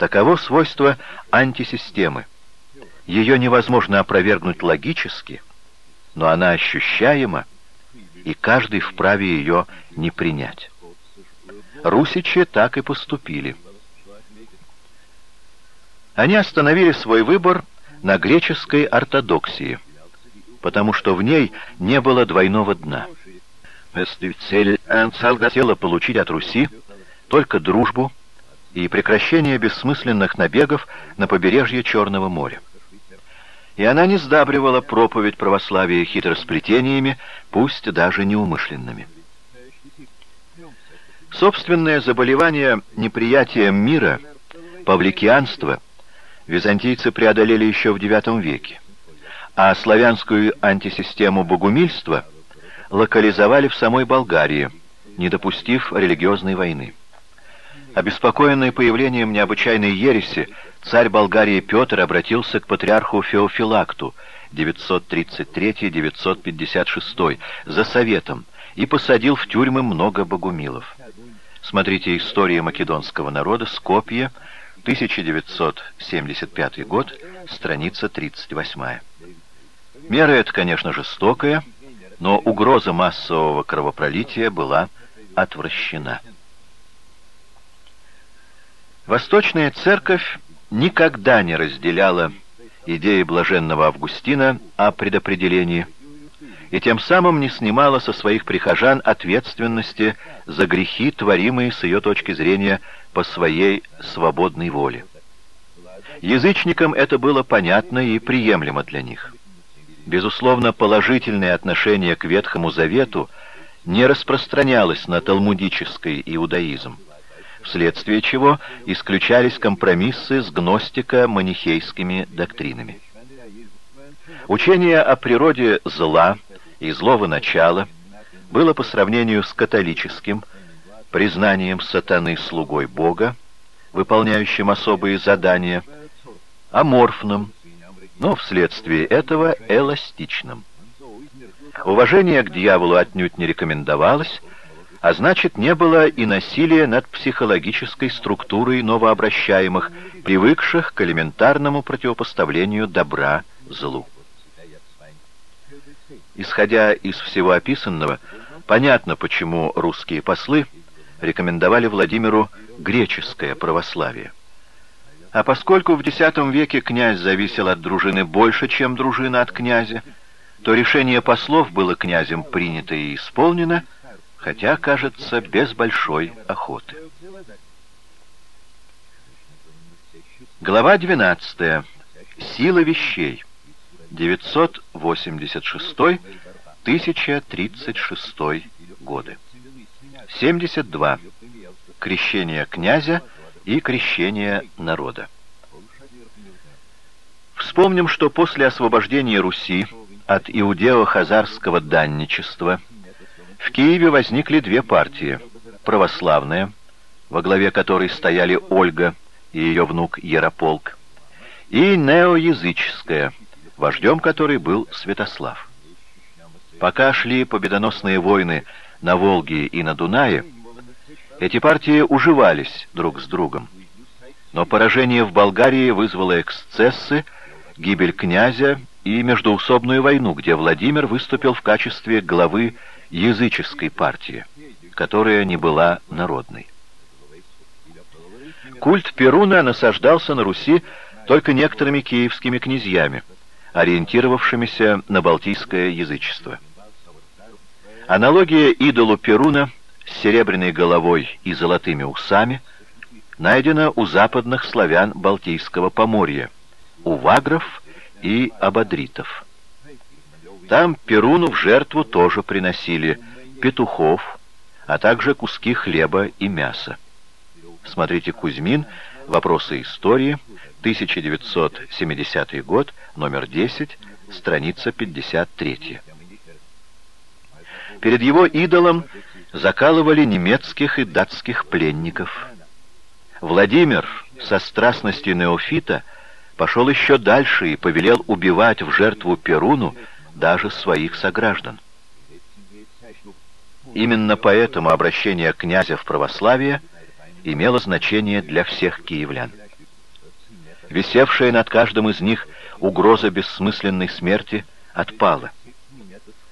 Таково свойство антисистемы. Ее невозможно опровергнуть логически, но она ощущаема, и каждый вправе ее не принять. Русичи так и поступили. Они остановили свой выбор на греческой ортодоксии, потому что в ней не было двойного дна. Цель хотела получить от Руси только дружбу и прекращение бессмысленных набегов на побережье Черного моря. И она не сдабривала проповедь православия хитросплетениями, пусть даже неумышленными. Собственное заболевание неприятием мира, павликианство, византийцы преодолели еще в IX веке, а славянскую антисистему богумильства локализовали в самой Болгарии, не допустив религиозной войны. Обеспокоенный появлением необычайной ереси, царь Болгарии Петр обратился к патриарху Феофилакту 933-956 за советом и посадил в тюрьмы много богумилов. Смотрите «История македонского народа», Скопье, 1975 год, страница 38. Мера эта, конечно, жестокая, но угроза массового кровопролития была отвращена. Восточная церковь никогда не разделяла идеи блаженного Августина о предопределении и тем самым не снимала со своих прихожан ответственности за грехи, творимые с ее точки зрения по своей свободной воле. Язычникам это было понятно и приемлемо для них. Безусловно, положительное отношение к Ветхому Завету не распространялось на талмудический иудаизм, вследствие чего исключались компромиссы с гностико-манихейскими доктринами. Учение о природе зла – и злого начала было по сравнению с католическим признанием сатаны слугой Бога, выполняющим особые задания, аморфным, но вследствие этого эластичным. Уважение к дьяволу отнюдь не рекомендовалось, а значит, не было и насилия над психологической структурой новообращаемых, привыкших к элементарному противопоставлению добра злу. Исходя из всего описанного, понятно, почему русские послы рекомендовали Владимиру греческое православие. А поскольку в X веке князь зависел от дружины больше, чем дружина от князя, то решение послов было князем принято и исполнено, хотя, кажется, без большой охоты. Глава 12. Сила вещей. 986-1036 годы. 72. Крещение князя и крещение народа. Вспомним, что после освобождения Руси от иудео-хазарского данничества в Киеве возникли две партии. Православная, во главе которой стояли Ольга и ее внук Ярополк, и неоязыческая – вождем которой был Святослав. Пока шли победоносные войны на Волге и на Дунае, эти партии уживались друг с другом. Но поражение в Болгарии вызвало эксцессы, гибель князя и междоусобную войну, где Владимир выступил в качестве главы языческой партии, которая не была народной. Культ Перуна насаждался на Руси только некоторыми киевскими князьями – ориентировавшимися на балтийское язычество. Аналогия идолу Перуна с серебряной головой и золотыми усами найдена у западных славян Балтийского поморья, у вагров и абадритов. Там Перуну в жертву тоже приносили петухов, а также куски хлеба и мяса. Смотрите Кузьмин, «Вопросы истории», 1970 год, номер 10, страница 53. Перед его идолом закалывали немецких и датских пленников. Владимир со страстностью неофита пошел еще дальше и повелел убивать в жертву Перуну даже своих сограждан. Именно поэтому обращение князя в православие имело значение для всех киевлян. Висевшая над каждым из них угроза бессмысленной смерти отпала.